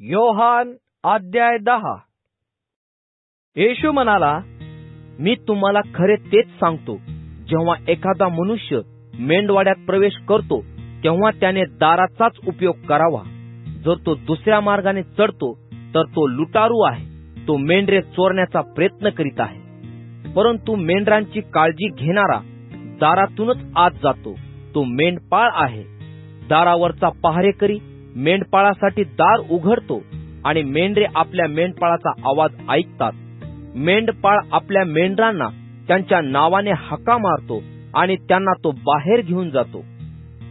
योहान अध्याय दहा. येशू म्हणाला मी तुम्हाला खरे तेच सांगतो. जेव्हा एखादा मनुष्य मेंढवाड्यात प्रवेश करतो तेव्हा त्याने दाराचाच उपयोग करावा. जर तो दुसऱ्या मार्गाने चढतो तर तो लुटारू आहे. तो मेंढरे चोरण्याचा प्रयत्न करीत आहे. परंतु मेंढरांची काळजी घेणारा दारातूनच आत जातो. तो मेंढपाळ आहे. दारावरचा पहारेकरी मेंढपाळासाठी दार उघडतो आणि मेंढरे आपल्या मेंढपाळाचा आवाज ऐकतात. मेंढपाळ आपल्या मेंढरांना त्यांच्या नावाने हाका मारतो आणि त्यांना तो बाहेर घेऊन जातो.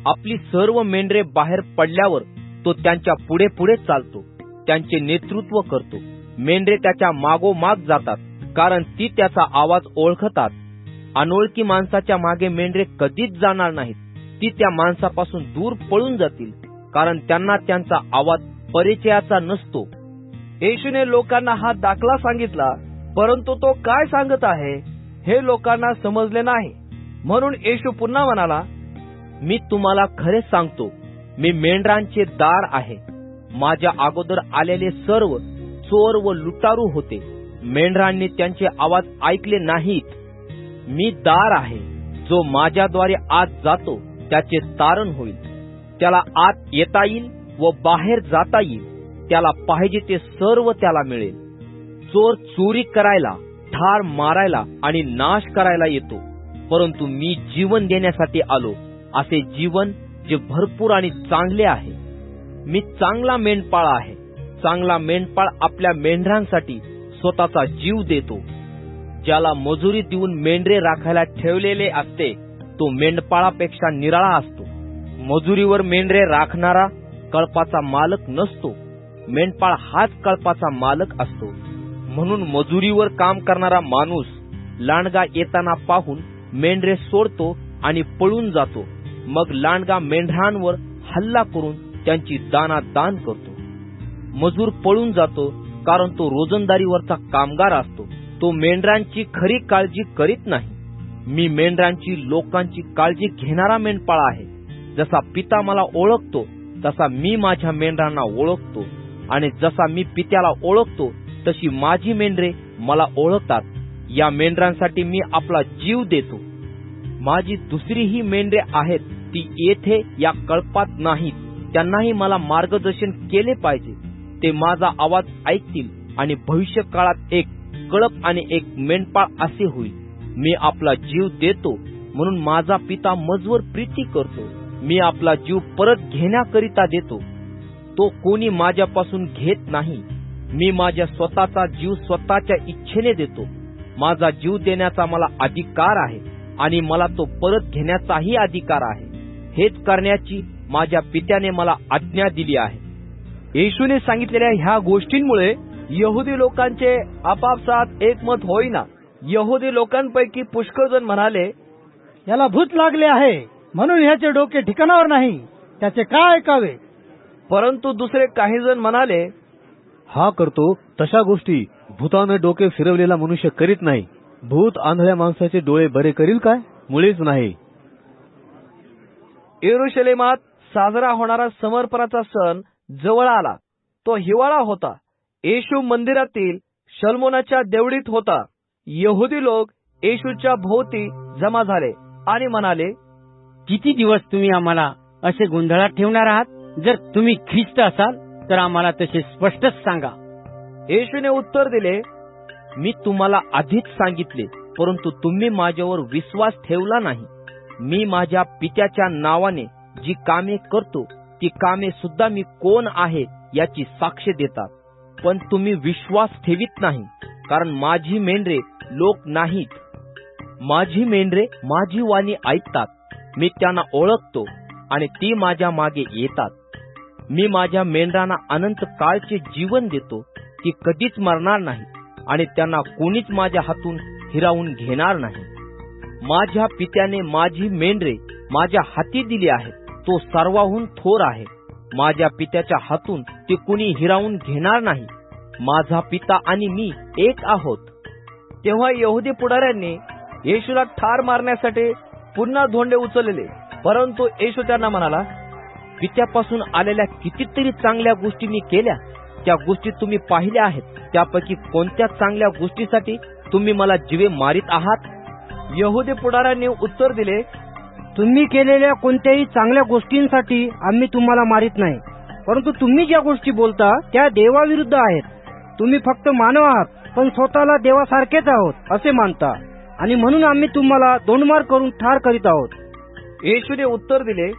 आपली सर्व मेंढरे बाहेर पडल्यावर तो त्यांच्या पुढे पुढे चालतो. त्यांचे नेतृत्व करतो. मेंढरे त्याच्या मागोमाग जातात कारण ती त्याचा आवाज ओळखतात. अनोळखी माणसाच्या मागे मेंढरे कधीच जाणार नाहीत. ती त्या माणसापासून दूर पळून जातील. कारण त्यांना त्यांचा आवाज परिचयाचा नसतो. येशूने लोकांना हा दाखला सांगितला परंतु तो काय सांगत आहे हे लोकांना समजले नाही. म्हणून येशू पुन्हा म्हणाला मी तुम्हाला खरे सांगतो मी मेंढरांचे दार आहे. माझ्या अगोदर आलेले सर्व चोर व लुटारू होते. मेंढरांनी त्यांचे आवाज ऐकले नाहीत. मी दार आहे जो माझ्याद्वारे आत जातो त्याचे तारण होईल. त्याला आत येता येईल व बाहेर जाता येईल. त्याला पाहिजे ते सर्व त्याला मिळेल. चोर चोरी करायला ठार मारायला आणि नाश करायला येतो. परंतु मी जीवन देण्यासाठी आलो. असे जीवन जे भरपूर आणि चांगले आहे. मी चांगला मेंढपाळ आहे. चांगला मेंढपाळ आपल्या मेंढरांसाठी स्वतःचा जीव देतो. ज्याला मजुरी देऊन मेंढरे राखायला ठेवलेले असते तो मेंढपाळापेक्षा निराळा असतो. मजुरीवर मेंढरे राखणारा कळपाचा मालक नसतो. मेंढपाळ हाच कळपाचा मालक असतो. म्हणून मजुरीवर काम करणारा माणूस लांडगा येताना पाहून मेंढरे सोडतो आणि पळून जातो. मग लांडगा मेंढरांवर हल्ला करून त्यांची दाना दान करतो. मजूर पळून जातो कारण तो रोजंदारीवरचा कामगार असतो. तो मेंढरांची खरी काळजी करीत नाही. मी मेंढरांची लोकांची काळजी घेणारा मेंढपाळ आहे. जसा पिता मला ओळखतो तसा मी माझ्या मेंढरांना ओळखतो. आणि जसा मी पित्याला ओळखतो तशी माझी मेंढरे मला ओळखतात. या मेंढरांसाठी मी आपला जीव देतो. माझी दुसरीही मेंढरे आहेत ती येथे या कळपात नाहीत. त्यांनाही मला मार्गदर्शन केले पाहिजे. ते माझा आवाज ऐकतील आणि भविष्य काळात एक कळप आणि एक मेंढपाळ असे होईल. मी आपला जीव देतो म्हणून माझा पिता मजवर प्रीती करतो. मी आपला जीव परत घेण्याकरिता देतो. तो कोणी माझ्यापासून घेत नाही. मी माझ्या स्वतःचा जीव स्वतःच्या इच्छेने देतो. माझा जीव देण्याचा मला अधिकार आहे आणि मला तो परत घेण्याचाही अधिकार आहे. हेच करण्याची माझ्या पित्याने मला आज्ञा दिली आहे. येशूने सांगितलेल्या ह्या गोष्टींमुळे यहुदी लोकांचे आपापसात एकमत होईना. यहुदी लोकांपैकी पुष्कळ जण म्हणाले याला भूत लागले आहे. म्हणून ह्याचे डोके ठिकाणावर नाही त्याचे काय ऐकावे? परंतु दुसरे काही जण म्हणाले हा करतो तशा गोष्टी. भूतानं डोके फिरवलेला मनुष्य करीत नाही. भूत आंधळ्या माणसाचे डोळे बरे करील काय? मुळीच नाही. एरुशलेमात साजरा होणारा समर्पणाचा सण जवळ आला. तो हिवाळा होता. येशू मंदिरातील शल्मोनाच्या देवडीत होता. यहुदी लोक येशूच्या भोवती जमा झाले आणि म्हणाले किती दिवस तुम्ही आम्हाला असे गोंधळात ठेवणार आहात? जर तुम्ही ख्रिस्त असाल तर आम्हाला तसे स्पष्टच सांगा. येशूने उत्तर दिले मी तुम्हाला आधीच सांगितले परंतु तुम्ही माझ्यावर विश्वास ठेवला नाही. मी माझ्या पित्याच्या नावाने जी कामे करतो ती कामे सुद्धा मी कोण आहे याची साक्ष देतात. पण तुम्ही विश्वास ठेवित नाही कारण माझी मेंढरे लोक नाहीत. माझी मेंढरे माझी वाणी ऐकतात. मी त्यांना ओळखतो आणि ती माझ्या मागे येतात. मी माझ्या मेंढरांना अनंत काळचे जीवन देतो ती कधीच मरणार नाही आणि त्यांना कोणीच माझ्या हातून हिरावून घेणार नाही. माझ्या पित्याने माझी मेंढरे माझ्या हाती दिली आहे तो सर्वाहून थोर आहे. माझ्या पित्याच्या हातून ते कुणी हिरावून घेणार नाही. माझा पिता आणि मी एक आहोत. तेव्हा यहुदी पुढाऱ्यांनी येशूला ठार मारण्यासाठी पुन्हा धोंडे उचलले. परंतु येशू त्यांना म्हणाला पित्यापासून आलेल्या कितीतरी चांगल्या गोष्टी मी केल्या. त्या गोष्टी तुम्ही पाहिल्या आहेत त्यापैकी कोणत्या चांगल्या गोष्टीसाठी तुम्ही मला जीवे मारित आहात? यहुदी पुढाऱ्यांनी उत्तर दिले तुम्ही केलेल्या कोणत्याही चांगल्या गोष्टींसाठी आम्ही तुम्हाला मारित नाही. परंतु तुम्ही ज्या गोष्टी बोलता त्या देवाविरुद्ध आहेत. तुम्ही फक्त मानव आहात पण स्वतःला देवासारखेच आहोत असे मानता. आणि म्हणून आम्ही तुम्हाला दोंडमार करून ठार करीत आहोत. येशूने उत्तर दिले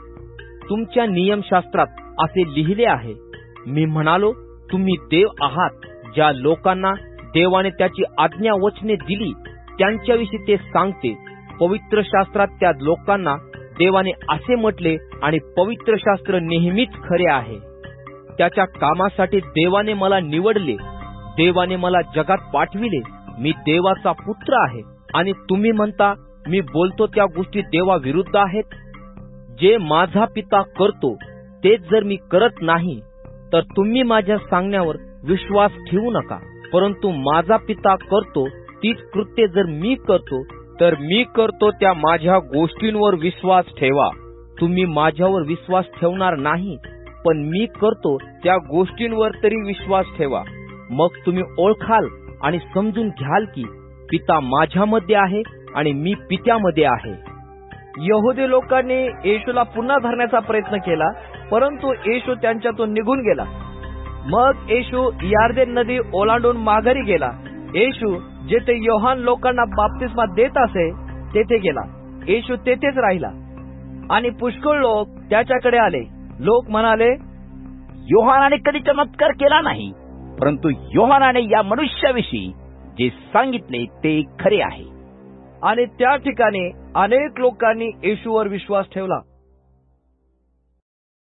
तुमच्या नियमशास्त्रात असे लिहिले आहे. मी म्हणालो तुम्ही देव आहात ज्या लोकांना देवाने त्याची आज्ञा वचने दिली त्यांच्याविषयी ते सांगते. पवित्र शास्त्रात त्या लोकांना देवाने असे म्हटले आणि पवित्र शास्त्र नेहमीच खरे आहे. त्याच्या कामासाठी देवाने मला निवडले. देवाने मला जगात पाठविले. मी देवाचा पुत्र आहे. आणि तुम्ही म्हणता मी बोलतो त्या गोष्टी देवाविरुद्ध आहेत? जे माझा पिता करतो तेच जर मी करत नाही तर तुम्ही माझ्या सांगण्यावर विश्वास ठेवू नका. परंतु माझा पिता करतो तीच कृत्य जर मी करतो तर मी करतो त्या माझ्या गोष्टींवर विश्वास ठेवा. तुम्ही माझ्यावर विश्वास ठेवणार नाही पण मी करतो त्या गोष्टींवर तरी विश्वास ठेवा. मग तुम्ही ओळखाल आणि समजून घ्याल की पिता माझ्यामध्ये आहे आणि मी पित्यामध्ये आहे. यहुदी लोकांनी येशूला पुन्हा धरण्याचा प्रयत्न केला परंतु येशू त्यांच्यातून निघून गेला. मग येशू यार्देन नदी ओलांडून माघारी गेला. येशू जेथे योहान लोकांना बाप्तिस्मा देत असे तेथे गेला. येशू तेथेच राहिला. आणि पुष्कळ लोक त्याच्याकडे आले. लोक म्हणाले योहानाने कधी चमत्कार केला नाही परंतु योहानाने या मनुष्याविषयी जे सांगितले ते खरे आहे. आणि त्या ठिकाणी अनेक लोकांनी येशूवर विश्वास ठेवला.